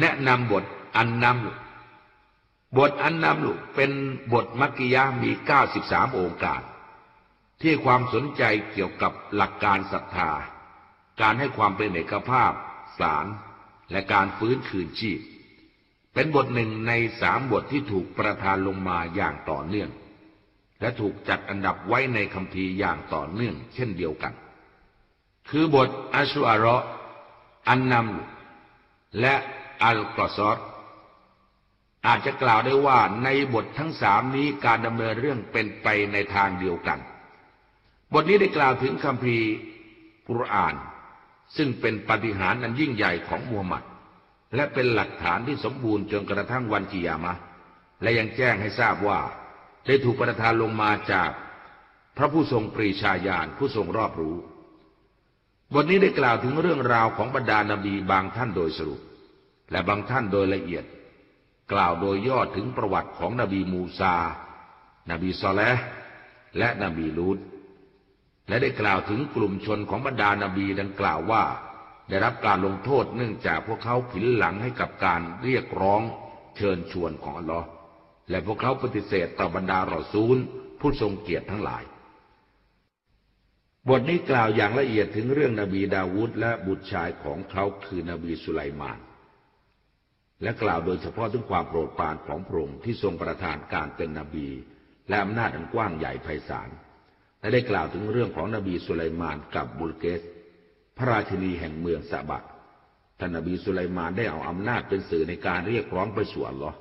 แนะนำบทอันนำบทอันนำลุเป็นบทมักกิยามี 93องค์การที่ความสนใจเกี่ยวกับหลักการศรัทธา การให้ความเป็นเอกภาพ สารและการฟื้นคืนชีพ เป็นบทหนึ่งในสามบทที่ถูกประทานลงมาอย่างต่อเนื่อง และถูกจัดอันดับไว้ในคำพีอย่างต่อเนื่อง เช่นเดียวกัน คือบทอัชุอาระอันนำและ อัลกอซอดอาจจะกล่าวได้ว่าในบททั้งสามนี้การดำเนินเรื่องเป็นไปในทางเดียวกัน บทนี้ได้กล่าวถึงคำพีกุรอาน ซึ่งเป็นปฏิหารอันยิ่งใหญ่ของมูฮัมหมัด และเป็นหลักฐานที่สมบูรณ์จนกระทั่งวันกิยามะ และยังแจ้งให้ทราบว่า ได้ถูกประทานลงมาจาก พระผู้ทรงปรีชาญาณผู้ทรงรอบรู้ บทนี้ได้กล่าวถึงเรื่องราวของบรรดานาบีบางท่านโดยสรุป และบางท่านโดยละเอียด กล่าวโดยย่อถึงประวัติของนบีมูซา นบีซอเลและนบีลูดและได้กล่าวถึงกลุ่มชนของบรรดานาบีดังกล่าวว่า ได้รับการลงโทษเนื่องจากพวกเขาผินหลังให้กับการเรียกร้องเชิญชวนของอัลลอฮ์และพวกเขาปฏิเสธต่อบรรดารอซูล ผู้ทรงเกียรติทั้งหลาย บทนี้กล่าวอย่างละเอียดถึงเรื่องนบีดาวูดและบุตรชายของเขาคือนบีสุไลมาน และกล่าวโดยเฉพาะถึงความโปรดปรานของพระองค์ที่ทรงประทานการเป็นนบี และอำนาจอันกว้างใหญ่ไพศาล และได้กล่าวถึงเรื่องของนบีสุไลมานกับบุลเกส พระราชินีแห่งเมืองซาบะท่านนบีสุไลมานได้เอาอำนาจเป็นสื่อในการเรียกร้องไปสู่อัลลอฮ์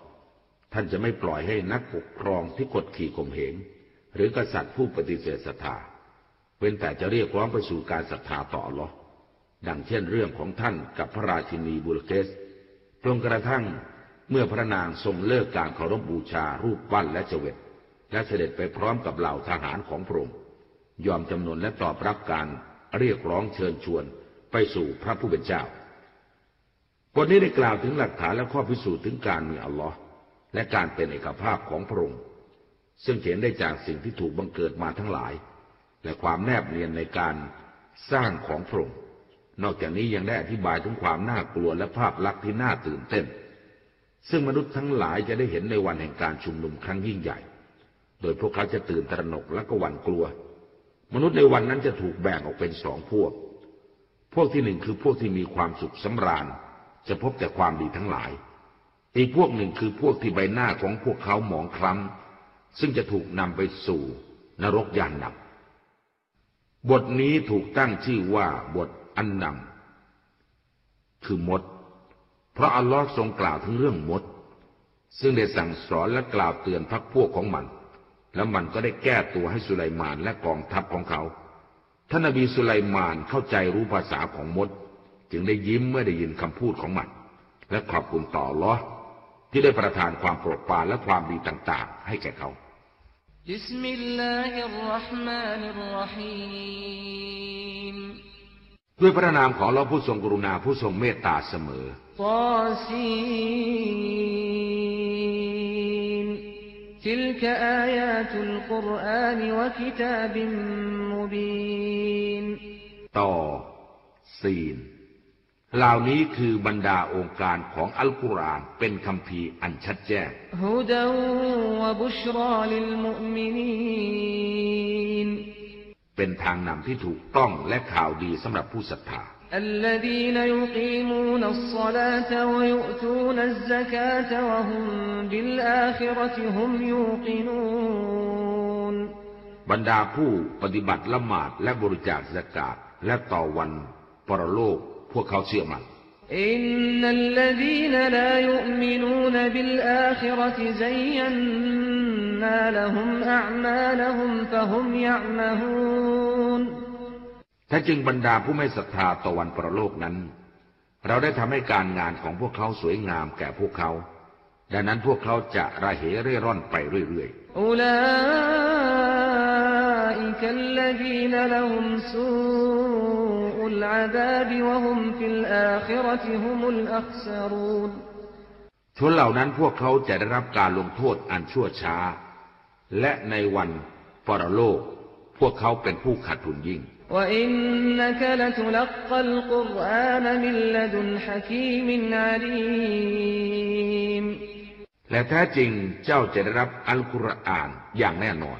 ท่านจะไม่ปล่อยให้นักปกครองที่กดขี่ข่มเหงหรือกษัตริย์ผู้ปฏิเสธศรัทธาเว้นแต่จะเรียกร้องไปสู่การศรัทธาต่ออัลลอฮ์ดังเช่นเรื่องของท่านกับพระราชินีบุลเกส จนกระทั่งเมื่อพระนางทรงเลิกการเคารพบูชารูปปั้นและเจวิตและเสด็จไปพร้อมกับเหล่าทหารของพระองค์ยอมจำนนและตอบรับการเรียกร้องเชิญชวนไปสู่พระผู้เป็นเจ้าบทนี้ได้กล่าวถึงหลักฐานและข้อพิสูจน์ถึงการมีอัลลอฮ์และการเป็นเอกภาพของพระองค์ ซึ่งเห็นได้จากสิ่งที่ถูกบังเกิดมาทั้งหลาย และความแนบเนียนในการสร้างของพระองค์ นอกจากนี้ยังได้อธิบายถึงความน่ากลัวและภาพลักษณ์ที่น่าตื่นเต้น ซึ่งมนุษย์ทั้งหลายจะได้เห็นในวันแห่งการชุมนุมครั้งยิ่งใหญ่ โดยพวกเขาจะตื่นตระหนกและก็หวั่นกลัว มนุษย์ในวันนั้นจะถูกแบ่งออกเป็นสองพวก พวกที่หนึ่งคือพวกที่มีความสุขสำราญ จะพบแต่ความดีทั้งหลาย อีกพวกหนึ่งคือพวกที่ใบหน้าของพวกเขาหมองคล้ำซึ่งจะถูกนำไปสู่นรกยานหนักบทนี้ถูกตั้งชื่อว่าบท อันนำคือมด เพราะอัลลอฮ์ทรงกล่าวถึงเรื่องมด ซึ่งได้สั่งสอนและกล่าวเตือนพักพวกของมัน แล้วมันก็ได้แก้ตัวให้สุไลมานและกองทัพของเขา ท่านนบีสุไลมานเข้าใจรู้ภาษาของมด จึงได้ยิ้มเมื่อได้ยินคำพูดของมัน และขอบคุณต่อลอที่ได้ประทานความโปรดปรานและความดีต่าง ๆ ให้แก่เขา بسم الله الرحمن الرحيم ด้วยพระนามของเราผู้ทรงกรุณาผู้ทรงเมตตาเสมอ طاسين تلك آيات القرآن وكتاب مبين ต่อซีน เหล่านี้คือบรรดาองค์การของอัลกุรอานเป็นคำพีอันชัดแจ้ง هدى وبشرى للمؤمنين เป็นทางนำที่ถูกต้องและข่าวดีสำหรับผู้ศรัทธา الذين يقيمون الصلاة ويؤتون الزكاة وهم بالآخرة هم يوقنون บรรดาผู้ปฏิบัติละหมาดและบริจาคสกาดและต่อวันปรโลกพวกเขาเชื่อมัน إن الذين لا يؤمنون بالآخرة زينا لهم أعمالهم فهم يعمهون ถ้าจึงบรรดาผู้ไม่ศรัทธาต่อวันปรโลกนั้น เราได้ทำให้การงานของพวกเขาสวยงามแก่พวกเขา ดังนั้นพวกเขาจะระเหเร่ร่อนไปเรื่อย أولئك ชนเหล่านั้นพวกเขาจะได้รับการลงโทษอันชั่วช้า และในวันปรโลก พวกเขาเป็นผู้ขาดทุนยิ่งและแท้จริงเจ้าจะได้รับอัลกุรอานอย่างแน่นอน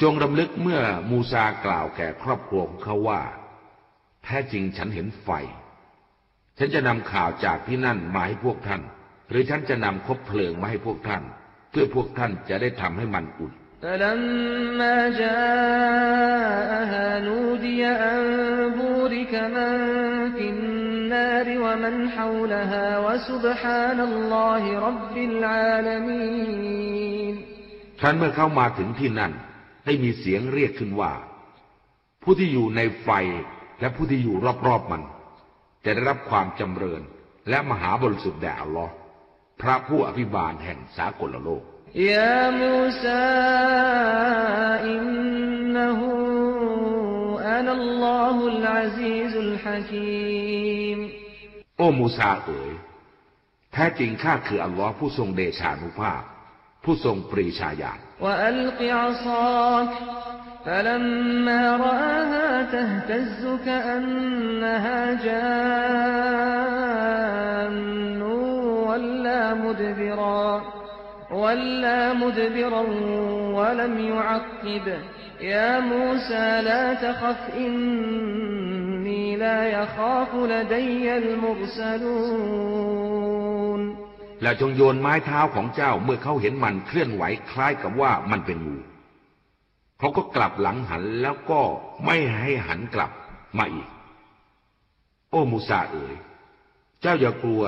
จงรำลึกเมื่อมูซากล่าวแก่ครอบครัวของเขาว่า แท้จริงฉันเห็นไฟ ฉันจะนำข่าวจากที่นั่นมาให้พวกท่าน หรือฉันจะนำคบเพลิงมาให้พวกท่าน เพื่อพวกท่านจะได้ทำให้มันอุ่น فلما جاءها نودي أن بورك من في النار ومن حولها وسبحان الله رب العالمين ครั้นเมื่อเข้ามาถึงที่นั่น ให้มีเสียงเรียกขึ้นว่า ผู้ที่อยู่ในไฟและผู้ที่อยู่รอบๆมัน จะได้รับความจำเริญและมหาบริสุทธิ์แด่อัลลอฮ์พระผู้อภิบาลแห่งสากลโลกยามูซาอินนหูอานัลลอฮุลอาซีซุลฮะคีมโอ้มูซาเอ๋ยแท้จริงข้าคืออัลลอฮ์ผู้ทรงเดชานุภาพ ผู้ทรงปรีชาญาณ แล้วจงโยนไม้เท้าของเจ้าเมื่อเขาเห็นมันเคลื่อนไหวคล้ายกับว่ามันเป็นงูเขาก็กลับหลังหันแล้วก็ไม่ให้หันกลับมาอีก โอ้มูซาเอ๋ย เจ้าอย่ากลัว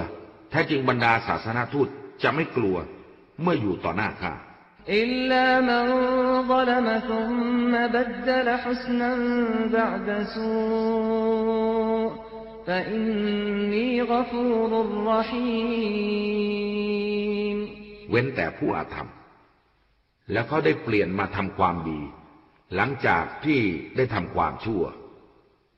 แท้จริงบรรดาศาสนาทูตจะไม่กลัวเมื่ออยู่ต่อหน้าข้าอิลลามันลมทุมบัดลฮุสนันบะดซู เว้นแต่ผู้อาธรรม แล้วเขาได้เปลี่ยนมาทำความดี หลังจากที่ได้ทำความชั่ว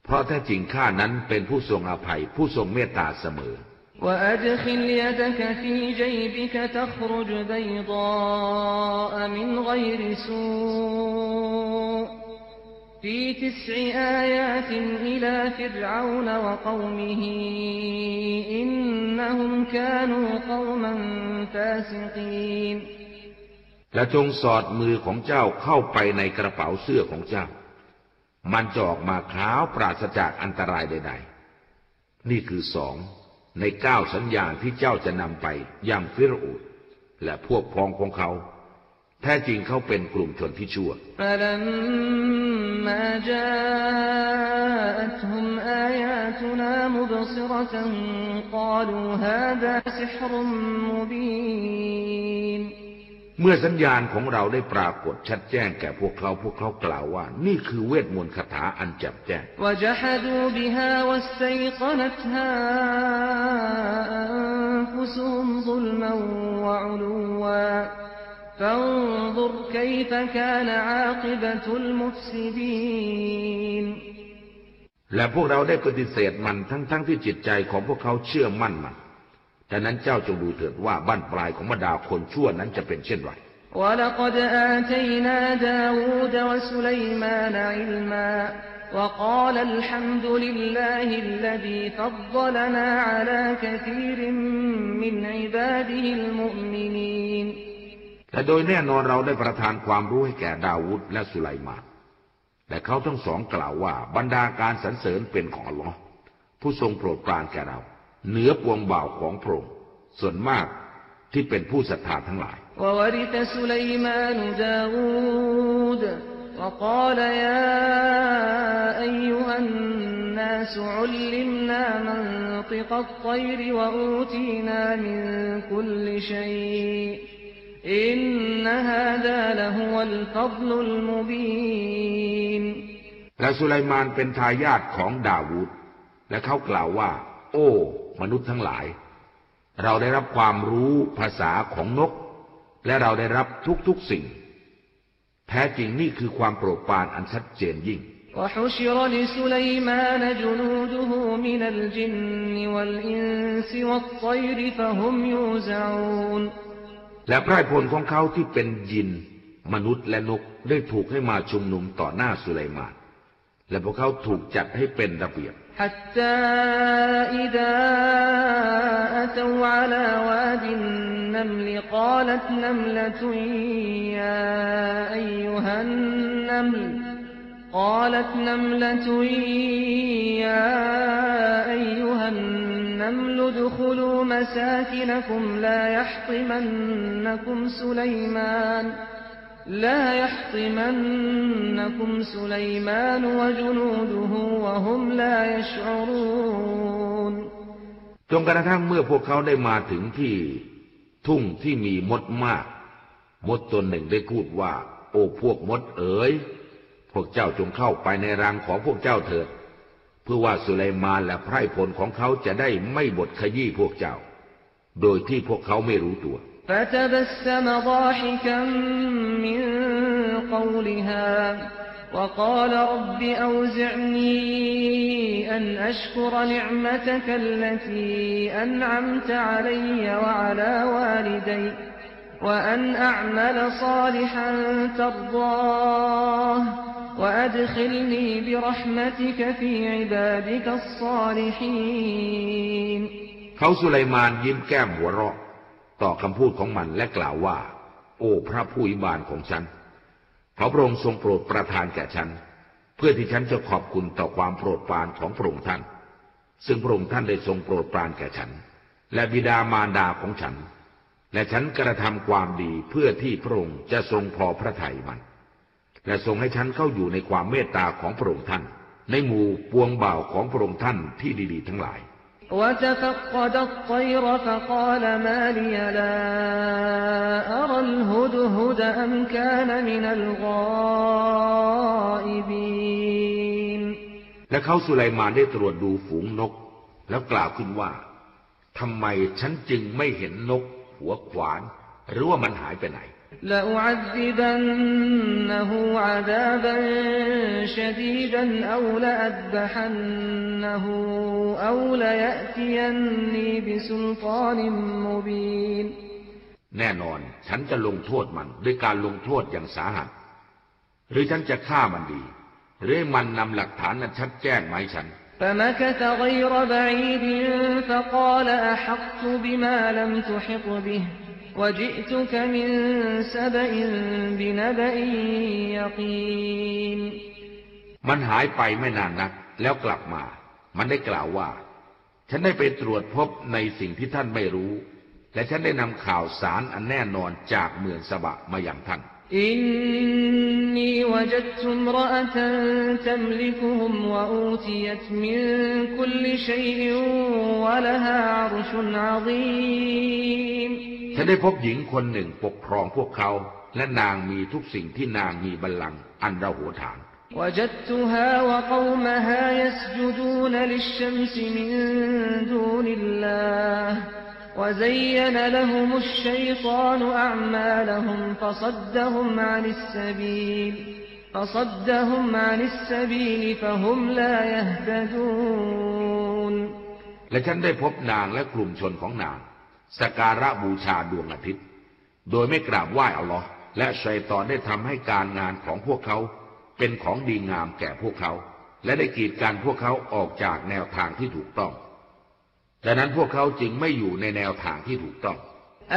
เพราะแท้จริงข้านั้นเป็นผู้ทรงอภัย ผู้ทรงเมตตาเสมอ وأدخل يدك في جيبك تخرج بيضاء من غير سوء في تسع آيات إلى فرعون وقومه إنهم كانوا قوما فاسقين และจงสอดมือของเจ้าเข้าไปในกระเป๋าเสื้อของเจ้า มันจะออกมาขาวปราศจากอันตรายใด ๆ นี่คือสองในเก้าสัญญาณที่เจ้าจะนำไปยังฟิรอูดและพวกพ้องของเขา แท้จริงเขาเป็นกลุ่มชนที่ชั่ว فلما جاءتهم آياتنا مبصرة قالوا هذا سحر مبين เมื่อสัญญาณของเราได้ปรากฏชัดแจ้งแก่พวกเขา พวกเขากล่าวว่า นี่คือเวทมนต์คาถาอันแจ่มแจ้ง وجحدوا بها واستيقنتها أنفسهم ظلما وعلوا และพวกเราได้ปฏิเสธมันทั้งๆทที่จิตใจของพวกเขาเชื่อมั่นมันดังนั้นเจ้าจงดูเถิดว่าบ้านปลายของบรรดาคนชั่วนั้นจะเป็นเช่นไรและสุลัยมาในอิลมาและกล่าวอัลฮัมดุลิลลอฮิลลัตติทับดลันะอัลกีซีริมมินอิบะดีลหมุนนิน และโดยแน่นอนเราได้ประทานความรู้ให้แก่ดาวุธและสุไลมานและเขาทั้งสองกล่าวว่าบรรดาการสรรเสริญเป็นของอัลลอฮ์ผู้ทรงโปรดปรานแก่เรา เหนือปวงบ่าวของพระองค์ส่วนมากที่เป็นผู้ศรัทธาทั้งหลาย وورث سليمان داود وقال يا أيها الناس علمنا منطق الطير وأوتينا من كل شيء อินนฮาดาละฮุวัลฟัลุลมุบีนและสุไลมานเป็นทายาทของดาวูดและเขากล่าวว่า โอ้ มนุษย์ทั้งหลาย เราได้รับความรู้ภาษาของนก และเราได้รับทุกๆสิ่ง แท้จริงนี่คือความโปรดปานอันชัดเจนยิ่งและ และไพร่พลของเขาที่เป็นยิน มนุษย์และนกได้ถูกให้มาชุมนุมต่อหน้าสุไลมาน และพวกเขาถูกจัดให้เป็นระเบียบ حتى إذا أتوا على واد النمل قالت نملة يا أيها النمل قالت نملة يا أيها النمل ادخلوا مساكنكم لا يحطمنكم سليمان لا يحطمنكم سليمان وجنوده وهم لا يشعرون จนกระทั่งเมื่อพวกเขาได้มาถึงที่ทุ่งที่มีมดมาก มดตนหนึ่งได้พูดว่า โอ้พวกมดเอ๋ย พวกเจ้าจงเข้าไปในรังของพวกเจ้าเถิด เพื่อว่าสุไลมานและไพร่พลของเขาจะได้ไม่บดขยี้พวกเจ้า โดยที่พวกเขาไม่รู้ตัว فتبسم ضاحكا من قولها وقال رب أوزعني أن أشكر نعمتك التي أنعمت علي وعلى والدي وأن أعمل صالحا ترضاه وأدخلني برحمتك في عبادك الصالحين เขาสุไลมานยิ้มแก้มหัวเราะ ต่อคำพูดของมันและกล่าวว่า โอ้พระผู้อิบานของฉันขอพระองค์ทรงโปรดประทานแก่ฉัน เพื่อที่ฉันจะขอบคุณต่อความโปรดปรานของพระองค์ท่าน ซึ่งพระองค์ท่านได้ทรงโปรดปรานแก่ฉัน และบิดามารดาของฉัน และฉันกระทำความดีเพื่อที่พระองค์จะทรงพอพระทัยมัน และทรงให้ฉันเข้าอยู่ในความเมตตาของพระองค์ท่าน ในหมู่ปวงบ่าวของพระองค์ท่านที่ดีๆทั้งหลาย وتفقد الطير فقال ما لي لا أرى الهدهد أم كان من الغائبين และเขาสุไลมานได้ตรวจดูฝูงนก แล้วกล่าวขึ้นว่าทำไมฉันจึงไม่เห็นนก หัวขวาน หรือว่ามันหายไปไหน لأعذبنه عذابا شديدا أو لأذبحنه أو ليأتيني بسلطان مبين แน่นอนฉันจะลงโทษมันด้วยการลงโทษอย่างสาหัส หรือฉันจะฆ่ามันดี หรือให้มันนำหลักฐานนั้นชัดแจ้งมาให้ฉัน فمكث غير بعيد فقال أحقت بما لم تحط به وجئتك من سبأ بنبأ يقين มันหายไปไม่นานนัก แล้วกลับมา มันได้กล่าวว่า ฉันได้ไปตรวจพบในสิ่งที่ท่านไม่รู้ และฉันได้นำข่าวสารอันแน่นอนจากเมืองสบะมาอย่างท่าน إني وجدت امرأة تملكهم وأوتيت من كل شيء ولها عرش عظيم ฉันได้พบหญิงคนหนึ่งปกครองพวกเขา และนางมีทุกสิ่งที่นางมีบัลลังก์อันระโหฐาน وجدتها وقومها يسجدون للشمس من دون الله وزين لهم الشيطان أعمالهم فصدهم عن السبيل فصدهم عن السبيل فهم لا يهتدون และฉันได้พบนางและกลุ่มชนของนาง สกการะบูชาดวงอาทิตย์ โดยไม่กราบไหว้อัลลอฮ์และชัยตอนได้ทำให้การงานของพวกเขา เป็นของดีงามแก่พวกเขา และได้กีดกันพวกเขาออกจากแนวทางที่ถูกต้อง ดังนั้นพวกเขาจึงไม่อยู่ในแนวทางที่ถูกต้อง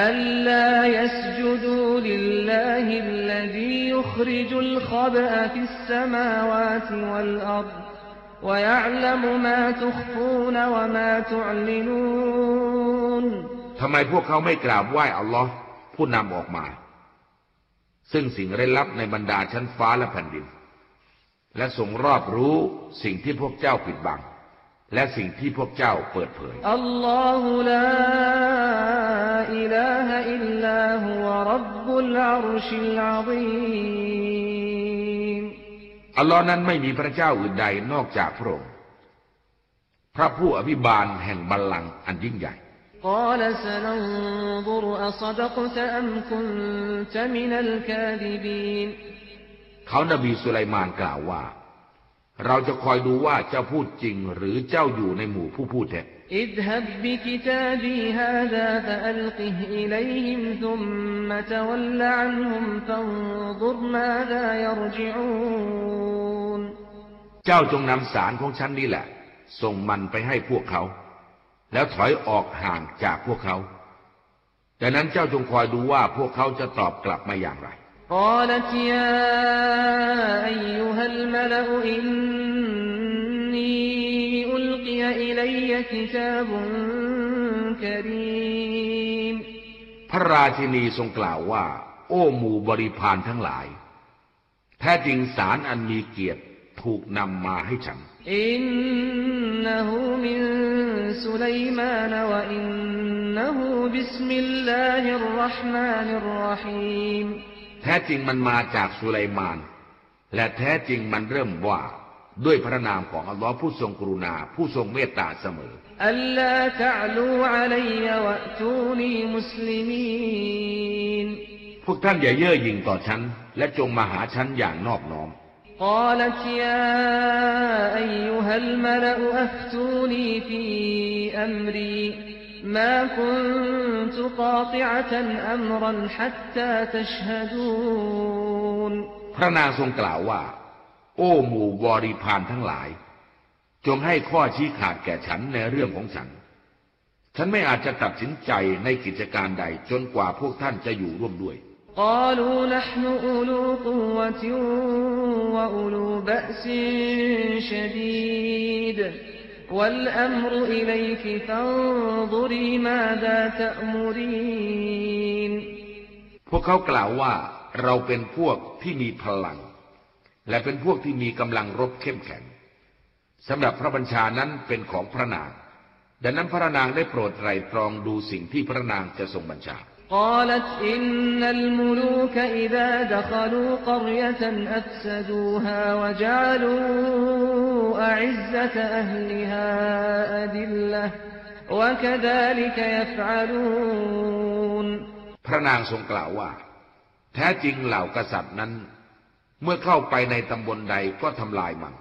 ألا يسجدوا لله الذي يخرج الخبأ في السماوات والأرض ويعلم ما تخفون وما تعلنون ทำไมพวกเขาไม่กราบไหว้อัลลอฮ์ผู้นำออกมา ซึ่งสิ่งเร้นลับในบรรดาชั้นฟ้าและแผ่นดิน และทรงรอบรู้สิ่งที่พวกเจ้าปิดบัง และสิ่งที่พวกเจ้าเปิดเผยอัลลอฮุลาอิลาฮอิลลาฮุวะรับบุลอารชิลอาซีมอัลลอฮ์นั้นไม่มีพระเจ้าอื่นใดนอกจากพระองค์พระผู้อภิบาลแห่งบัลลังก์อันยิ่งใหญ่ قال سننظر أصدقت أم كنت من الكاذبين เขานบีสุไลมานกล่าวว่า เราจะคอยดูว่าเจ้าพูดจริง หรือเจ้าอยู่ในหมู่ผู้พูดเท็จ اذهب بكتابي هذا فألقه إليهم ثم تول عنهم فانظر ماذا يرجعون เจ้าจงนำสารของฉันนี่แหละ ส่งมันไปให้พวกเขา แล้วถอยออกห่างจากพวกเขาดังนั้นเจ้าจงคอยดูว่าพวกเขาจะตอบกลับมาอย่างไรพระราชินีทรงกล่าวว่า โอ้หมู่บริพานทั้งหลาย แท้จริงสารอันมีเกียรติถูกนำมาให้ฉัน อินนะฮูมินสุไลมานวะอินนะฮูบิสมิลลาฮิรราะห์มานิรราะฮีมแท้จริงมันมาจากสุไลมาน และแท้จริงมันเริ่มว่า ด้วยพระนามของอัลลอฮ์ผู้ทรงกรุณา ผู้ทรงเมตตาเสมออัลลาตะลูอะลัยวะตูนีมุสลิมีนพวกท่านอย่าเย่อหยิ่งต่อฉัน และจงมาหาฉันอย่างนอบน้อม قالت يا أيها الملأ أفتوني في أمري ما كنت قاطعة أمرا حتى تشهدون พระนางทรงกล่าวว่า โอ้หมู่บริพารทั้งหลาย จงให้ข้อชี้ขาดแก่ฉันในเรื่องของฉัน ฉันไม่อาจจะตัดสินใจในกิจการใด จนกว่าพวกท่านจะอยู่ร่วมด้วย قالوا نحن أولو قوة وأولو بأس شديد والأمر إليك فانظري ماذا تأمرين พวกเขากล่าวว่าเราเป็นพวกที่มีพลัง และเป็นพวกที่มีกำลังรบเข้มแข็งสำหรับพระบัญชานั้นเป็นของพระนาง ดังนั้นพระนางได้โปรดไตรตรองดูสิ่งที่พระนางจะทรงบัญชา قالت إن الملوك إذا دخلوا قرية أفسدوها وجعلوا أعزة أهلها أذلة وكذلك يفعلون พระนางทรงกล่าวว่า แท้จริงเหล่ากษัตริย์นั้น เมื่อเข้าไปในตำบลใดก็ทำลายมัน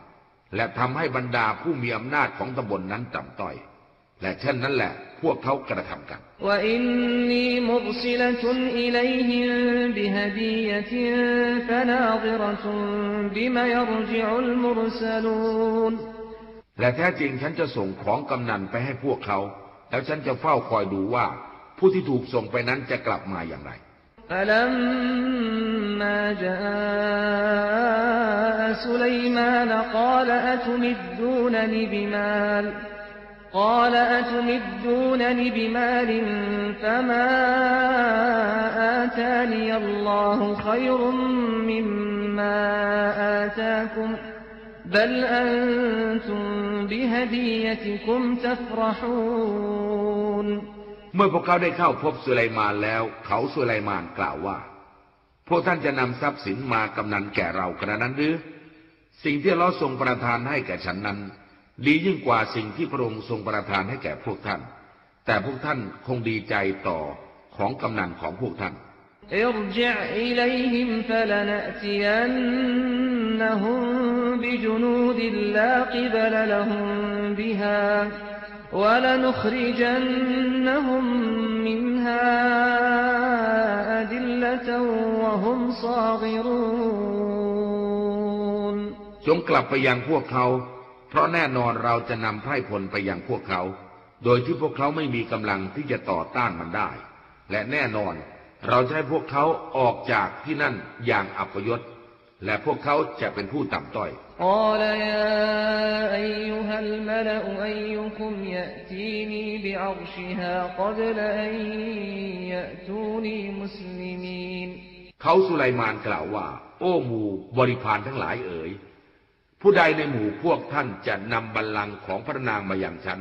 และทำให้บรรดาผู้มีอำนาจของตำบลนั้นต่ำต้อย และเช่นนั้นแหละ พวกเขากระทำกัน وإني مرسلة إليهم بهدية فناظرة بما يرجع المرسلون และแท้จริงฉันจะส่งของกำนันไปให้พวกเขา แล้วฉันจะเฝ้าคอยดูว่า ผู้ที่ถูกส่งไปนั้นจะกลับมาอย่างไร فلما جاء سليمان قال أتمدونني بمال قال أتمدونني بمال فما آتاني الله خير مما آتاكم بل أنتم بهديتكم تفرحون เมื่อพวกเขาได้เข้าพบสุไลมานแล้ว เขาสุไลมานกล่าวว่า พวกท่านจะนำทรัพย์สินมากำนันแก่เรากระนั้นหรือ สิ่งที่เราทรงประทานให้แก่ฉันนั้น ดียิ่งกว่าสิ่งที่พระองค์ทรงประทานให้แก่พวกท่าน แต่พวกท่านคงดีใจต่อของกำนันของพวกท่าน ارجع إليهم فلنأتينهم بجنود لا قبل لهم بها ولنخرجنهم منها أذلة وهم صاغرون จงกลับไปยังพวกเขา เพราะแน่นอนเราจะนำไพร่พลไปยังพวกเขา โดยที่พวกเขาไม่มีกำลังที่จะต่อต้านมันได้ และแน่นอนเราจะให้พวกเขาออกจากที่นั่นอย่างอัปยศ และพวกเขาจะเป็นผู้ต่ำต้อยเขาสุไลมานกล่าวว่า โอ้หมู่บริพารทั้งหลายเอ๋ย ผู้ใดในหมู่พวกท่านจะนำบัลลังก์ของพระนางมาอย่างฉัน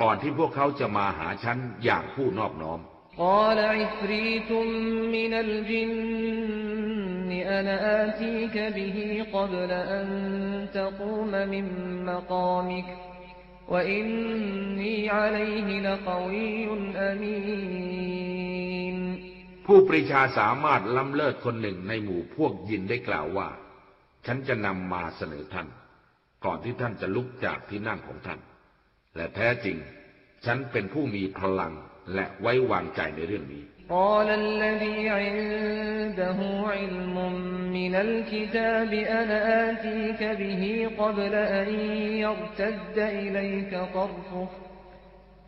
ก่อนที่พวกเขาจะมาหาฉันอย่างผู้นอบน้อม قال عفريت من الجن أنا آتيك به قبل أن تقوم من مقامك وإني عليه لقوي أمين ผู้ปรีชาสามารถล้ำเลิศคนหนึ่งในหมู่พวกยินได้กล่าวว่า ฉันจะนำมาเสนอท่าน ก่อนที่ท่านจะลุกจากที่นั่งของท่าน และแท้จริง ฉันเป็นผู้มีพลังและไว้วางใจในเรื่องนี้ قال الذي عنده علم من الكتاب أنا آتيك به قبل أن يرتد إليك طرفه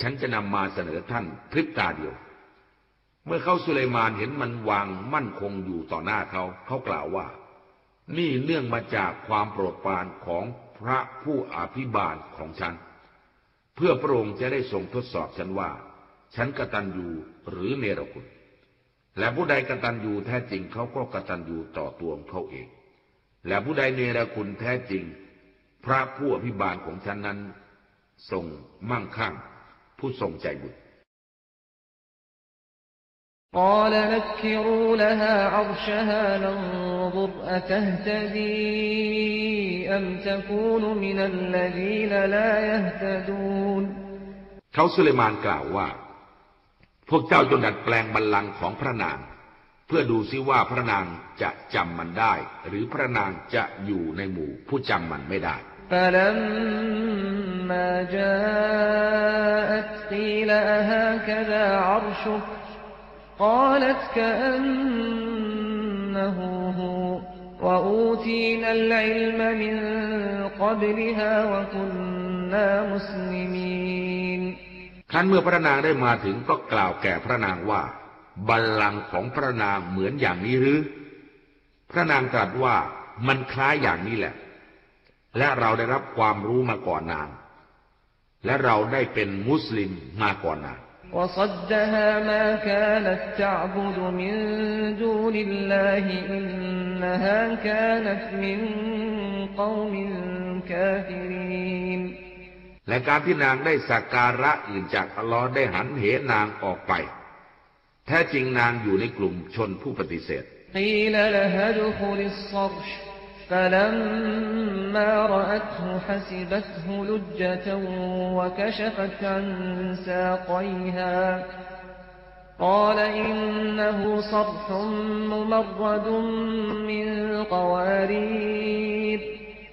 ฉันจะนำมาเสนอท่านพริบตาเดียว เมื่อเขาสุเลมานเห็นมันวางมั่นคงอยู่ต่อหน้าเขา เขากล่าวว่า นี่เนื่องมาจากความโปรดปรานของพระผู้อภิบาลของฉัน เพื่อพระองค์จะได้ทรงทดสอบฉันว่า ฉันกตัญญูหรือเนรคุณ และผู้ใดกตัญญูแท้จริงเขาก็กตัญญูต่อตัวของเขาเอง และผู้ใดเนรคุณแท้จริง พระผู้อภิบาลของฉันนั้นทรงมั่งคั่ง ผู้ทรงใจบุญ قال نكروا لها عرشها ننظر أتهتدي أم تكون من الذين لا يهتدون เขาสุเลมานกล่าวว่า พวกเจ้าจงดัดแปลงบัลลังก์ของพระนาง เพื่อดูซิว่าพระนางจะจำมันได้ หรือพระนางจะอยู่ในหมู่ผู้จำมันไม่ได้ فلما جاءت قيل أهكذا عرشك قالت كأنه هو وأوتينا العلم من قبلها وكنا مسلمين ครั้นเมื่อพระนางได้มาถึงก็กล่าวแก่พระนางว่า บัลลังก์ของพระนางเหมือนอย่างนี้หรือ พระนางตรัสว่ามันคล้ายอย่างนี้แหละ และเราได้รับความรู้มาก่อนนาง และเราได้เป็นมุสลิมมาก่อนนาง وصدها ما كانت تعبد من دون الله إنها كانت من قوم كافرين และการที่นางได้สักการะอื่นจากอัลลอฮ์ได้หันเหนางออกไป แท้จริงนางอยู่ในกลุ่มชนผู้ปฏิเสธ قيل لها ادخل الصرح فلما رأته حسبته لجة وكشفت عن ساقيها قال إنه صرح ممرد من قوارير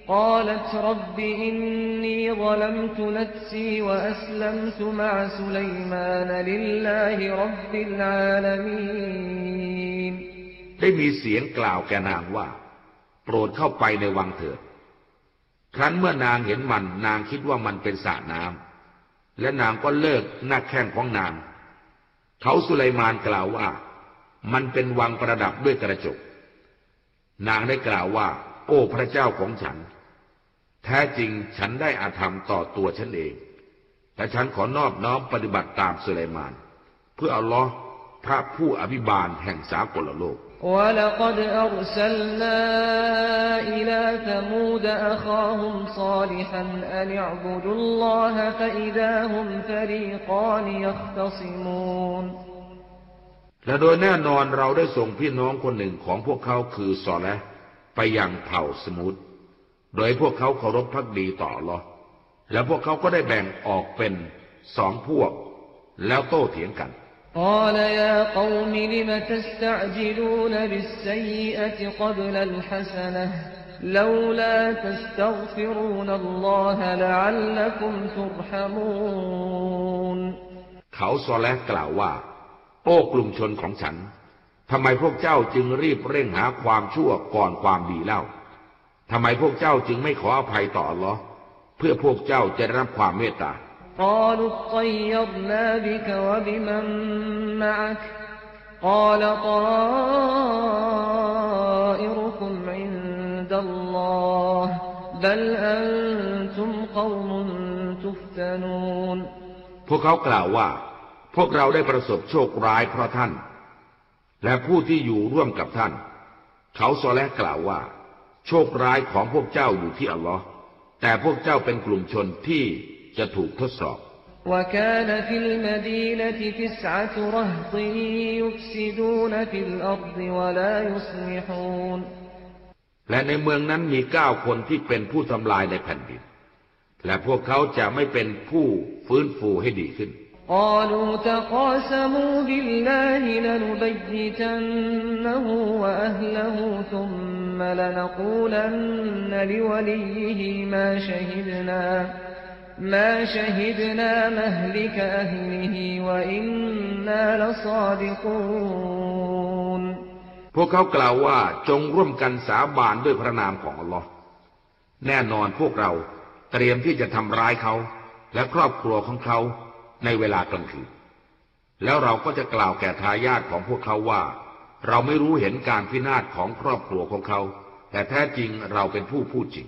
قالت رب إني ظلمت نفسي وأسلمت مع سليمان لله رب العالمين ได้มีเสียงกล่าวแก่นางว่า โปรดเข้าไปในวังเถิด ครั้นเมื่อนางเห็นมัน นางคิดว่ามันเป็นสระน้ำและนางก็เลิกหน้าแข้งของนาง เขาสุไลมานกล่าวว่า มันเป็นวังประดับด้วยกระจก นางได้กล่าวว่า โอ้พระเจ้าของฉัน แท้จริงฉันได้อาธรรมต่อตัวฉันเอง แต่ฉันขอนอบน้อมปฏิบัติตามสุไลมาน เพื่ออัลลอพระผู้อภิบาลแห่งสากลโลก ولقد أرسلنا إلى ثمود أخاهم صالحا أن اعبدوا الله فإذا هم فريقان يختصمون และโดยแน่นอนเราได้ส่งพี่น้องคนหนึ่งของพวกเขาคือซอและห์ไปยังเผ่าสมุทรโดยพวกเขาเคารพพักดีต่ออัลลอฮ์และพวกเขาก็ได้แบ่งออกเป็นสองพวก แล้วโต้เถียงกัน قال يا قوم لم تستعجلون بالسيئة قبل الحسنة لولا تستغفرون الله لعلكم ترحمون เขาซอและห์กล่าวว่า โอ้กลุ่มชนของฉันทำไมพวกเจ้าจึงรีบเร่งหาความชั่วก่อนความดีเล่าทำไมพวกเจ้าจึงไม่ขออภัยต่ออัลลอฮ์เพื่อพวกเจ้าจะได้รับความเมตตา قالوا اطيرنا بك وبمن معك قال طائركم عند الله بل أنتم قوم يفتنون พวกเขากล่าวว่า พวกเราได้ประสบโชคร้ายเพราะท่าน และผู้ที่อยู่ร่วมกับท่าน เขาซอและกล่าวว่า โชคร้ายของพวกเจ้าอยู่ที่อัลลอฮ์แต่พวกเจ้าเป็นกลุ่มชนที่ จะถูกทดสอบ وكان في المدينة تسعة رهط يفسدون في الأرض ولا يصلحون และในเมืองนั้นมีเก้าคนที่เป็นผู้ทำลายในแผ่นดิน และพวกเขาจะไม่เป็นผู้ฟื้นฟูให้ดีขึ้น قالوا تقاسموا بالله لنبيتنه وأهله ثم لنقولن لوليه ما شهدنا ما شهدنا مهلك أهله وإنا لصادقون พวกเขากล่าวว่าจงร่วมกันสาบานด้วยพระนามของอัลลอฮ์แน่นอนพวกเราเตรียมที่จะทำร้ายเขา และครอบครัวของเขาในเวลากลางคืน แล้วเราก็จะกล่าวแก่ทายาทของพวกเขาว่า เราไม่รู้เห็นการพินาศของครอบครัวของเขา แต่แท้จริงเราเป็นผู้พูดจริง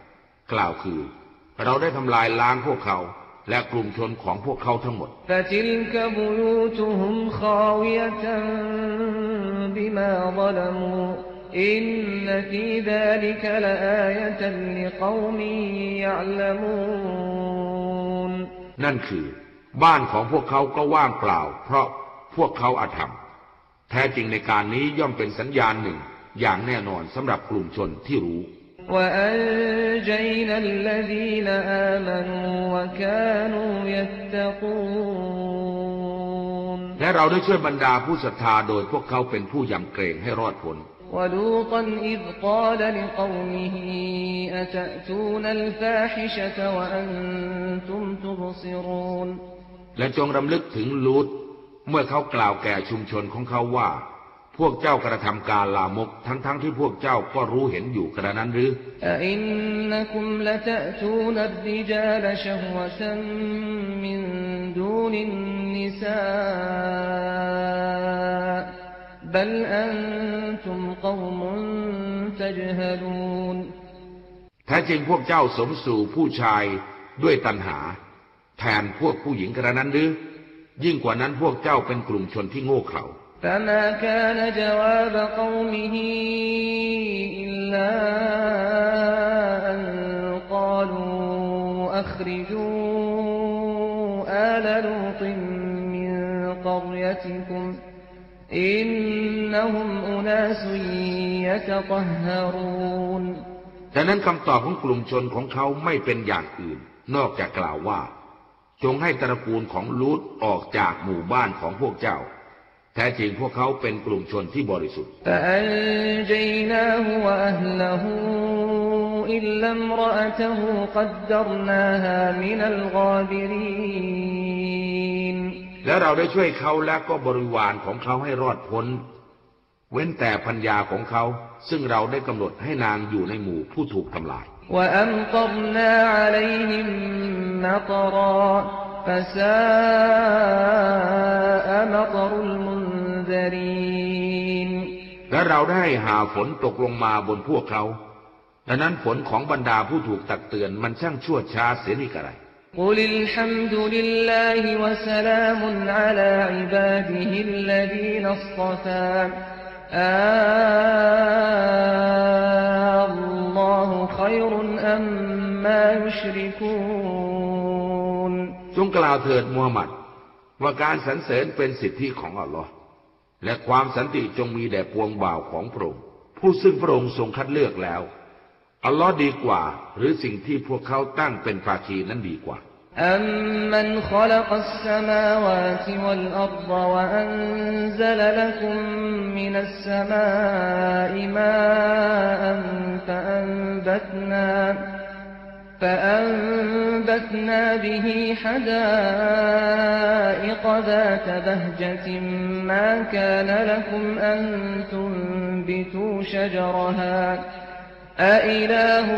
กล่าวคือ เราได้ทำลายล้างพวกเขา และกลุ่มชนของพวกเขาทั้งหมด นั่นคือ บ้านของพวกเขาก็ว่างเปล่า เพราะพวกเขาอาธรรม แท้จริงในการนี้ย่อมเป็นสัญญาณหนึ่ง อย่างแน่นอนสำหรับกลุ่มชนที่รู้ وأنجينا الذين آمنوا وكانوا يتقون และเราได้ช่วยบรรดาผู้ศรัทธาโดยพวกเขาเป็นผู้ยำเกรงให้รอดพ้น ولوطا إذ قال لقومه أتأتون الفاحشة وأنتم تبصرون และจงรำลึกถึงลูตเมื่อเขากล่าวแก่ชุมชนของเขาว่า พ วกเจ้ากระทำการลามกทั้งๆทที่พวกเจ้าก็รู้เห็นอยู่กระนั้นหรืออิาแท้จริงพวกเจ้าสมสู่ผู้ชายด้วยตัณหา แทนพวกผู้หญิงกระนั้นหรือ ยิ่งกว่านั้นพวกเจ้าเป็นกลุ่มชนที่โง่เขลา فما كان جواب قومه إلا أن قالوا أخرجوا آل لوط من قريتكم إنهم أناس يتطهرون ดังนั้นคำตอบของกลุ่มชนของเขาไม่เป็นอย่างอื่น นอกจากกล่าวว่า จงให้ตระกูลของลูตออกจากหมู่บ้านของพวกเจ้า แท้จริงพวกเขาเป็นกลุ่มชนที่บริสุทธิ์ فأنجيناه وأهله إلا امرأته قدرناها من الغابرين และเราได้ช่วยเขาและก็บริวารของเขาให้รอดพ้น เว้นแต่พัญญาของเขา ซึ่งเราได้กำหนดให้นางอยู่ในหมู่ผู้ถูกทำลาย وأمطرنا عليهم مطرا فساء مطر المنذرين และเราได้หาฝนตกลงมาบนพวกเขาดังนั้นฝนของบรรดาผู้ถูกตักเตือนมันช่างชั่วช้าเสียนี่กระไรจงกล่าวเถิดมูฮัมหมัด ว่าการสรรเสริญเป็นสิทธิของอัลลอฮ์ และความสันติจงมีแด่ปวงบ่าวของพระองค์ผู้ซึ่งพระองค์ทรงคัดเลือกแล้ว อัลลอฮ์ดีกว่า หรือสิ่งที่พวกเขาตั้งเป็นภาคีนั้นดีกว่า أمن خلق السماوات والأرض وأنزل لكم من السماء ماء فأنبتنا فأنبتنا به حدائق ذات بهجة ما كان لكم أن تنبتوا شجرها أإله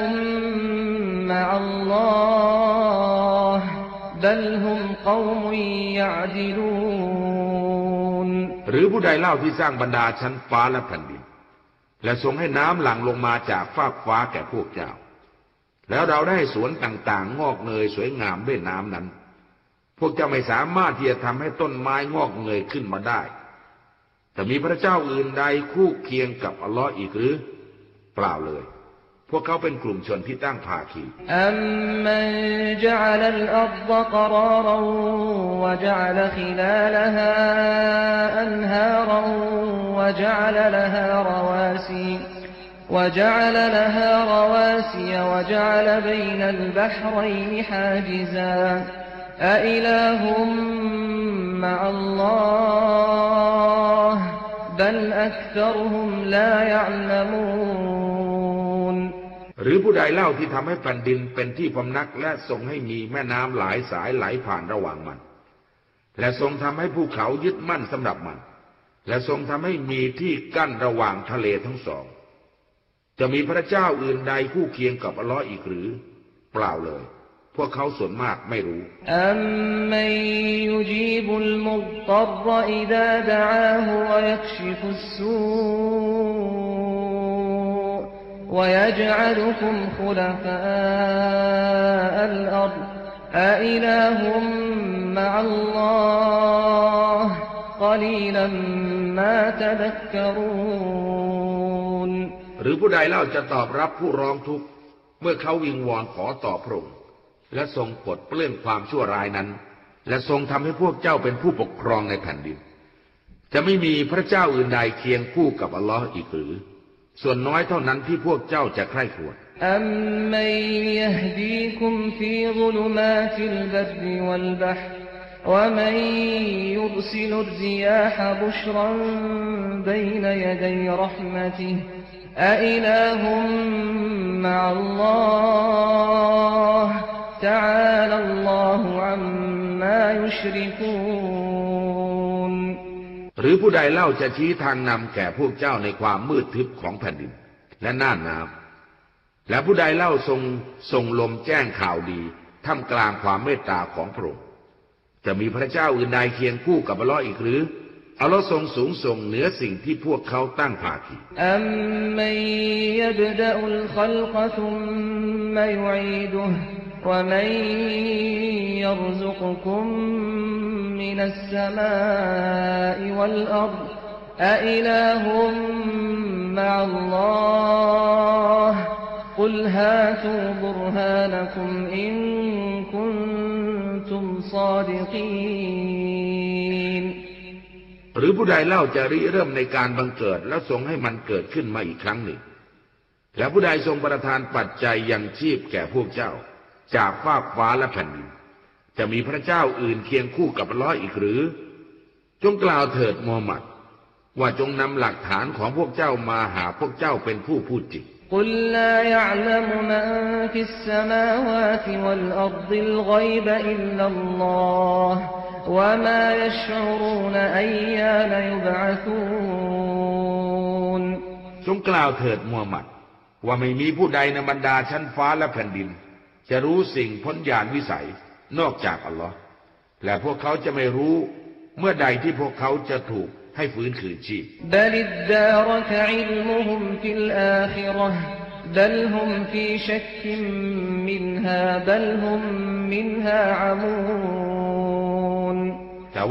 مع الله بل هم قوم يعدلون หรือผู้ใดเล่าที่สร้างบรรดาชั้นฟ้าและแผ่นดิน และทรงให้น้ำหลั่งลงมาจากฟากฟ้าแก่พวกเจ้า แล้วเราได้สวนต่างๆ งอกเงยสวยงามด้วยน้ำนั้น พวกเจ้าไม่สามารถที่จะทำให้ต้นไม้งอกเงยขึ้นมาได้ แต่มีพระเจ้าอื่นใดคู่เคียงกับอัลลอฮ์อีกหรือ เปล่าเลย พวกเขาเป็นกลุ่มชนที่ตั้งภาคีอัมมัจัลลอัลดกรารวจัลขิลาลฮาอันฮารวจัลลฮารวาซี وجعل لها رواسي وجعل بين البحرين حاجزا أإله مع الله بل أكثرهم لا يعلمون หรือผู้ใดเล่าที่ทำให้แผ่นดินเป็นที่พำนักและทรงให้มีแม่น้ำหลายสายไหลผ่านระหว่างมัน และทรงทำให้ภูเขายึดมั่นสำหรับมัน และทรงทำให้มีที่กั้นระหว่างทะเลทั้งสอง จะมีพระเจ้าอื่นใดคู่เคียงกับอัลลอฮ์อีกหรือ เปล่าเลย พวกเขาส่วนมากไม่รู้อัมมัยยูจีบุลมุตตรอิดาดะาฮุวยักชิฟุสูวยจัลุคุมคุลฟาอัลอัรอะอิลาฮุมมะอัลลอฮ์กลีลัมมาตะดักกรู หรือผู้ใดเล่าจะตอบรับผู้ร้องทุกข์เมื่อเขาวิงวอนขอต่อพระองค์และทรงปลดเปลื้องความชั่วร้ายนั้น และทรงทำให้พวกเจ้าเป็นผู้ปกครองในแผ่นดิน จะไม่มีพระเจ้าอื่นใดเคียงคู่กับอัลลอฮ์อีกหรือ ส่วนน้อยเท่านั้นที่พวกเจ้าจะใคร่ครวญ أمن يهديكم في ظلمات البر والبحر ومن يرسل الرياح بشرا بين يدي رحمته أإله مع الله تعالى الله عما يشركون หรือผู้ใดเล่าจะชี้ทางนำแก่พวกเจ้าในความมืดทึบของแผ่นดิน และน่านน้ำและผู้ใดเล่าทรงส่งลมแจ้งข่าวดีท่ามกลางความเมตตาของพระองค์จะมีพระเจ้าอื่นใดเคียงคู่กับอัลลอฮ์อีกหรือ อัลลอฮ์ทรงสูงส่งเหนือสิ่งที่พวกเขาตั้งภาคี أمن يبدأ الخلق ثم يعيده ومن يرزقكم من السماء والأرض أإله مع الله قل هاتوا برهانكم إن كنتم صادقين หรือผู้ใดเล่าจะริเริ่มในการบังเกิด แล้วทรงให้มันเกิดขึ้นมาอีกครั้งหนึ่ง และผู้ใดทรงประทานปัจจัยยังชีพแก่พวกเจ้า จากฟากฟ้าและแผ่นดิน จะมีพระเจ้าอื่นเคียงคู่กับอัลเลอฮ์อีกหรือ จงกล่าวเถิดมูฮัมหมัด ว่าจงนำหลักฐานของพวกเจ้ามาหาพวกเจ้าเป็นผู้พูดจริง قل لا يعلم من في السماوات والأرض الغيب إلا الله จงกล่าวเถิดมูฮัมหมัด ว่าไม่มีผู้ใดในบรรดาชั้นฟ้าและแผ่นดิน จะรู้สิ่งพ้นญาณวิสัยนอกจากอัลลอฮ์และพวกเขาจะไม่รู้เมื่อใดที่พวกเขาจะถูกให้ฟื้นคืนชีพแต่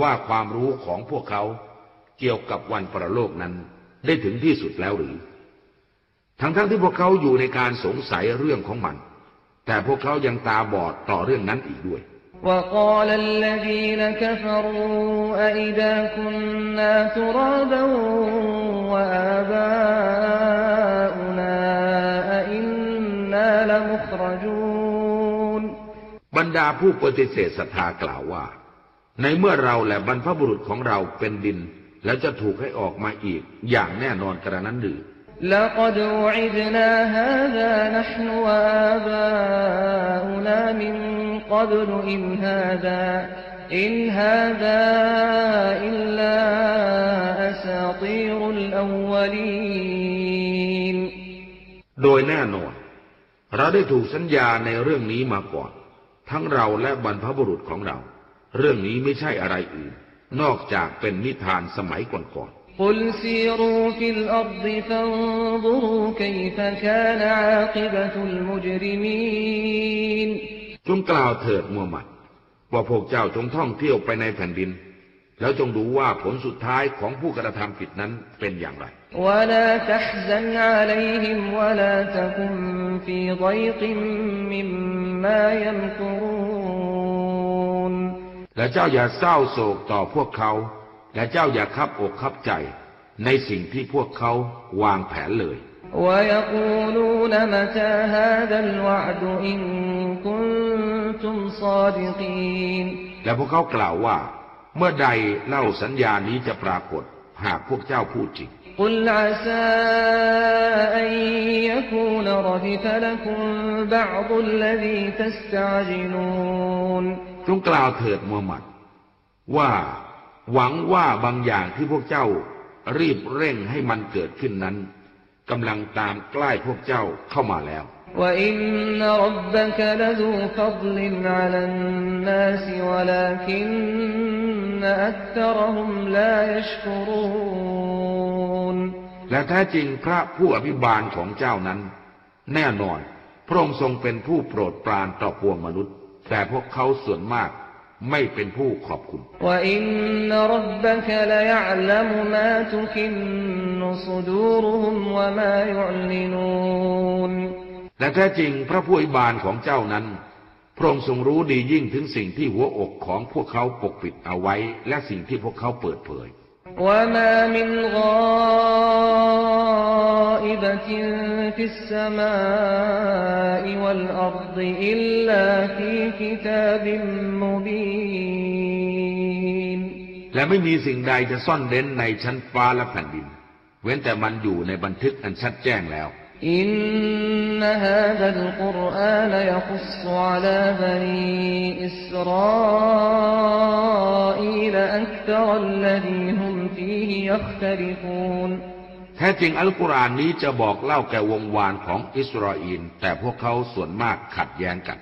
ว่าความรู้ของพวกเขาเกี่ยวกับวันประโลกนั้น ได้ถึงที่สุดแล้วหรือ ทั้งๆทที่พวกเขาอยู่ในการสงสัยเรื่องของมัน แต่พวกเขายังตาบอดต่อเรื่องนั้นอีกด้วย وقال الذين كفروا أئذا كنا ترابا وآباؤنا أئنا لمخرجون บรรดาผู้ปฏิเสธศรัทธากล่าวว่า ในเมื่อเราและบรรพบุรุษของเราเป็นดิน แล้วจะถูกให้ออกมาอีกอย่างแน่นอนกระนั้นหรือโดยแน่นอน เราได้ถูกสัญญาในเรื่องนี้มาก่อน ทั้งเราและบรรพบุรุษของเรา เรื่องนี้ไม่ใช่อะไรอื่น นอกจากเป็นนิทานสมัยก่อนๆจงกล่าวเถิดมูฮัมหมัด ว่าพวกเจ้าจงท่องเที่ยวไปในแผ่นดิน แล้วจงดูว่าผลสุดท้ายของผู้กระทำผิดนั้นเป็นอย่างไรและ และเจ้าอย่าเศร้าโศกต่อพวกเขา และเจ้าอย่าคับอกคับใจ ในสิ่งที่พวกเขาวางแผนเลยและพวกเขากล่าวว่า เมื่อใดเล่าสัญญานี้จะปรากฏ หากพวกเจ้าพูดจริงก จงกล่าวเถิดมูฮัมหมัด ว่าหวังว่าบางอย่างที่พวกเจ้ารีบเร่งให้มันเกิดขึ้นนั้นกำลังตามใกล้พวกเจ้าเข้ามาแล้วและแท้จริงพระผู้อภิบาลของเจ้านั้น แน่นอน พระองค์ทรงเป็นผู้โปรดปรานต่อพวงมนุษย์ แต่พวกเขาส่วนมากไม่เป็นผู้ขอบคุณ وإن ربك ليعلم ما تكن صدورهم وما يعلنون และแท้จริงพระผู้อภิบาลของเจ้านั้น พระองค์ทรงรู้ดียิ่งถึงสิ่งที่หัวอกของพวกเขาปกปิดเอาไว้ และสิ่งที่พวกเขาเปิดเผย وما من غائبة في السماء والأرض إلا في كتاب مبين และไม่มีสิ่งใดจะซ่อนเร้นในชั้นฟ้าและแผ่นดิน เว้นแต่มันอยู่ในบันทึกอันชัดแจ้งแล้ว إن هذا القرآن يقص على بني إسرائيل أكثر الذي هم فيه يختلفون แ แท้จริงอัลกุรอานนี้จะบอกเล่าแก่วงวานของอิสราเอลแต่พวกเขาส่วนมากขัดแย้งกัน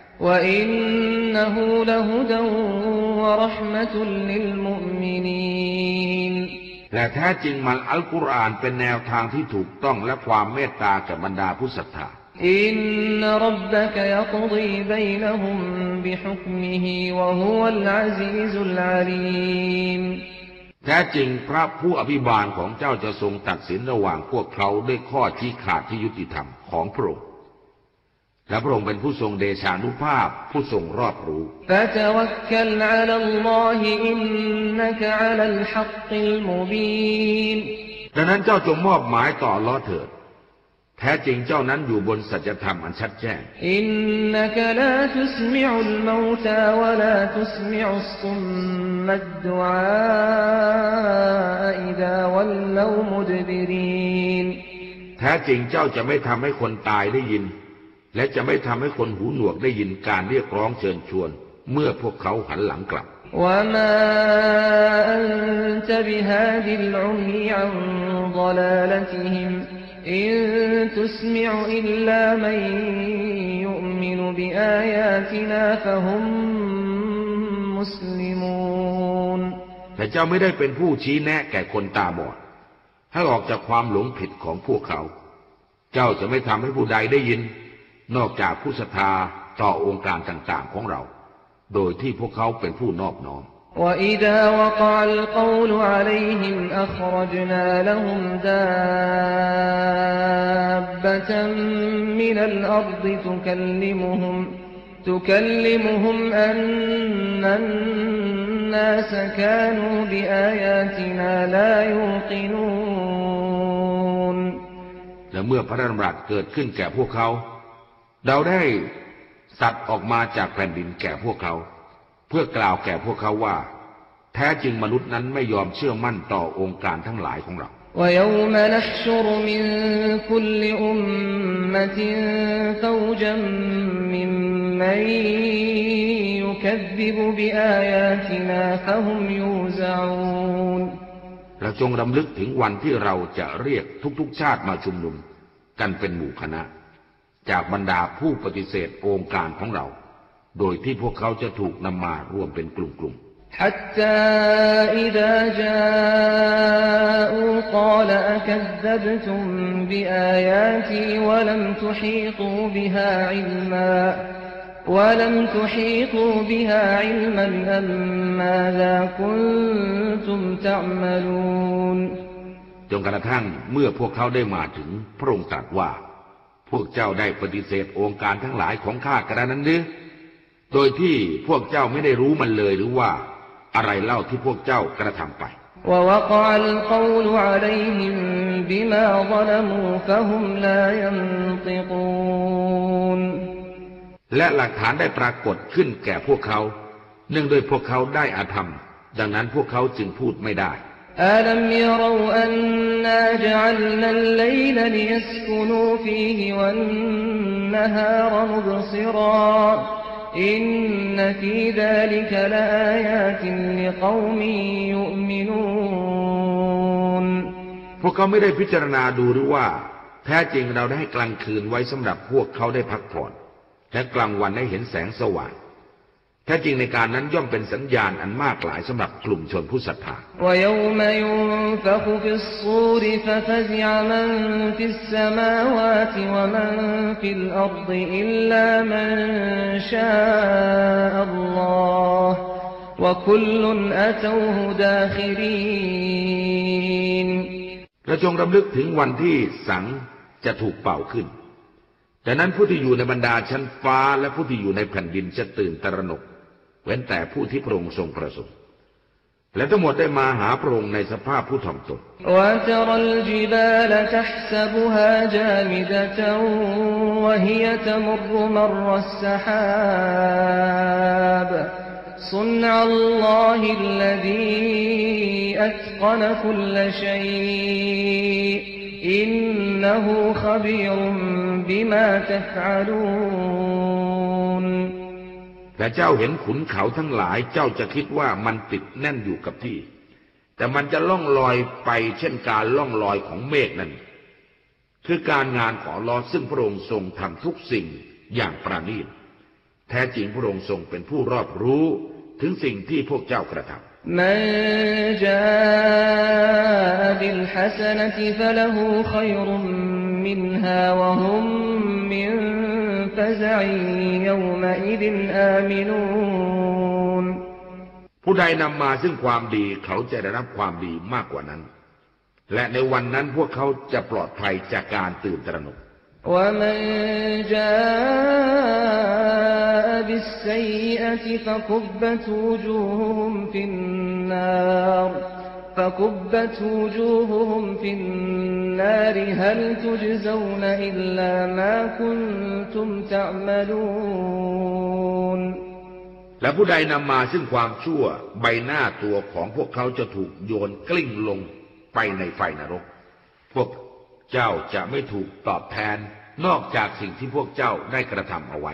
และแท้จริงมันอัลกุรอานเป็นแนวทางที่ถูกต้องและความเมตตาแก่บรรดาผู้ศรัทธาอินนรับบกยักดีบนหุมบิฮุกมิฮิวะฮุวัลอาซิซุลอาลีม แท้จริงพระผู้อภิบาลของเจ้าจะทรงตัดสินระหว่างพวกเขาด้วยข้อที่ขาดที่ยุติธรรมของพระองค์และพระองค์เป็นผู้ทรงเดชานุภาพผู้ทรงรอบรู้ดังนั้นเจ้าจงมอบหมายต่อลอเถิด แท้จริงเจ้านั้นอยู่บนสัจธรรมอันชัดแจ้ง إنك لا تسمع الموتى ولا تسمع الصم الدعاء إذا ولوا مدبرين แท้จริงเจ้าจะไม่ทำให้คนตายได้ยิน และจะไม่ทำให้คนหูหนวกได้ยินการเรียกร้องเชิญชวน เมื่อพวกเขาหันหลังกลับ وما أنت بهاد العمي عن ضلالتهم อิะแต่เจ้าไม่ได้เป็นผู้ชี้แนะแก่คนตาบอด ให้ออกจากความหลงผิดของพวกเขา เจ้าจะไม่ทำให้ผู้ใดได้ยิน นอกจากผู้ศรัทธาต่อองค์การต่างๆของเรา โดยที่พวกเขาเป็นผู้นอบน้อม وإذا وقع القول عليهم أخرجنا لهم دابة من الأرض تكلمهم تكلمهم أن الناس كانوا بآياتنا لا يوقنون และเมื่อพระดำรัสเกิดขึ้นแก่พวกเขา เราได้สัตว์ออกมาจากแผ่นดินแก่พวกเขา เพื่อกล่าวแก่พวกเขาว่า แท้จริงมนุษย์นั้นไม่ยอมเชื่อมั่นต่อองค์การทั้งหลายของเรา ويوم نحشر من كل أمة فوجا ممن يكذب بآياتنا فهم يوزعون เราจงรำลึกถึงวันที่เราจะเรียกทุกๆชาติมาชุมนุมกันเป็นหมู่คณะ จากบรรดาผู้ปฏิเสธองค์การของเรา โดยที่พวกเขาจะถูกนำมารวมเป็นกลุ่มๆ حتى إذا جاءوا قال أكذبتم بآياتي ولم تحيطوا بها علما ولم تحيطوا بها علما أم ماذا كنتم تعملون จนกระทั่งเมื่อพวกเขาได้มาถึงพระองค์ตรัสว่า พวกเจ้าได้ปฏิเสธองค์การทั้งหลายของข้ากระนั้นหรือ โดยที่พวกเจ้าไม่ได้รู้มันเลยหรือว่า อะไรเล่าที่พวกเจ้ากระทำไป และหลักฐานได้ปรากฏขึ้นแก่พวกเขา เนื่องด้วยพวกเขาได้อาธรรม ดังนั้นพวกเขาจึงพูดไม่ได้ إن في ذلك لآيات لقوم يؤمنونพวกเขาไม่ได้พิจารณาดูหรือว่า แท้จริงเราได้ให้กลางคืนไว้สำหรับพวกเขาได้พักผ่อน และกลางวันได้เห็นแสงสว่าง แท้จริงในการนั้นย่อมเป็นสัญญาณอันมากหลายสำหรับกลุ่มชนผู้ศรัทธาและจงรำลึกถึงวันที่สังจะถูกเป่าขึ้น แต่นั้นผู้ที่อยู่ในบรรดาชั้นฟ้าและผู้ที่อยู่ในแผ่นดินจะตื่นตระหนก เว้นแต่ผู้ที่พระองค์ทรงประสงค์และทั้งหมดได้มาหาพระองค์ในสภาพผู้ถ่อมตนอินนหูขบีรบิมาตฟอาลู แต่เจ้าเห็นขุนเขาทั้งหลายเจ้าจะคิดว่ามันติดแน่นอยู่กับที่ แต่มันจะล่องลอยไปเช่นการล่องลอยของเมฆนั่น คือการงานของอัลลอซึ่งพระองค์ทรงทำทุกสิ่งอย่างประณีต แท้จริงพระองค์ทรงเป็นผู้รอบรู้ถึงสิ่งที่พวกเจ้ากระทำ من جاء بالحسنة فله خير منها وهم من فزع يومئذ آمنون ผู้ใดนำมาซึ่งความดีเขาจะได้รับความดีมากกว่านั้น และในวันนั้นพวกเขาจะปลอดภัยจากการตื่นตระหนก ومن جاء بالسيئة فكبت وجوههم في النار فكبت وجوههم في النار هل تجزون إلا ما كنتم تعملون และผู้ใดนำมาซึ่งความชั่วใบหน้าตัวของพวกเขาจะถูกโยนกลิ้งลงไปในไฟนรก พวกเจ้าจะไม่ถูกตอบแทนนอกจากสิ่งที่พวกเจ้าได้กระทำเอาไว้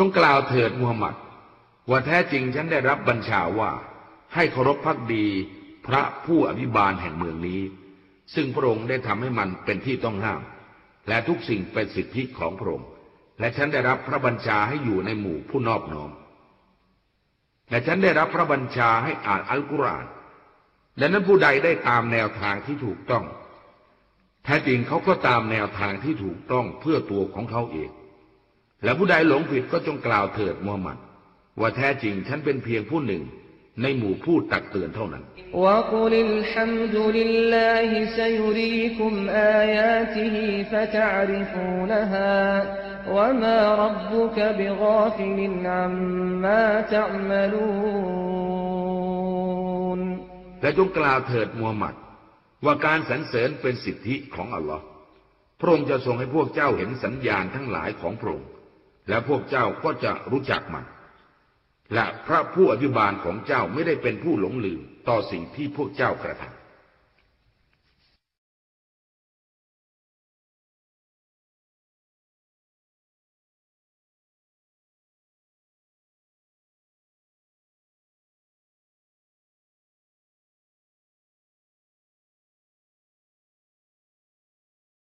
จงกล่าวเถิดมูฮัมหมัด ว่าแท้จริงฉันได้รับบัญชาว่า ให้เคารพพักดีพระผู้อภิบาลแห่งเมืองนี้ ซึ่งพระองค์ได้ทำให้มันเป็นที่ต้องห้าม และทุกสิ่งเป็นสิทธิของพระองค์ และฉันได้รับพระบัญชาให้อยู่ในหมู่ผู้นอบน้อม และฉันได้รับพระบัญชาให้อ่านอัลกุรอานดังนั้นผู้ใดได้ตามแนวทางที่ถูกต้อง แท้จริงเขาก็ตามแนวทางที่ถูกต้องเพื่อตัวของเขาเอง และผู้ใดหลงผิดก็จงกล่าวเถิดมูฮัมหมัด ว่าแท้จริงฉันเป็นเพียงผู้หนึ่ง ในหมู่ผู้ตักเตือนเท่านั้นและจงกล่าวเถิดมูฮัมหมัด ว่าการสรรเสริญเป็นสิทธิของอัลลอฮ์พระองค์จะทรงให้พวกเจ้าเห็นสัญญาณทั้งหลายของพระองค์ และพวกเจ้าก็จะรู้จักมัน และพระผู้อภิบาลของเจ้าไม่ได้เป็นผู้หลงลืมต่อสิ่งที่พวกเจ้ากระทำ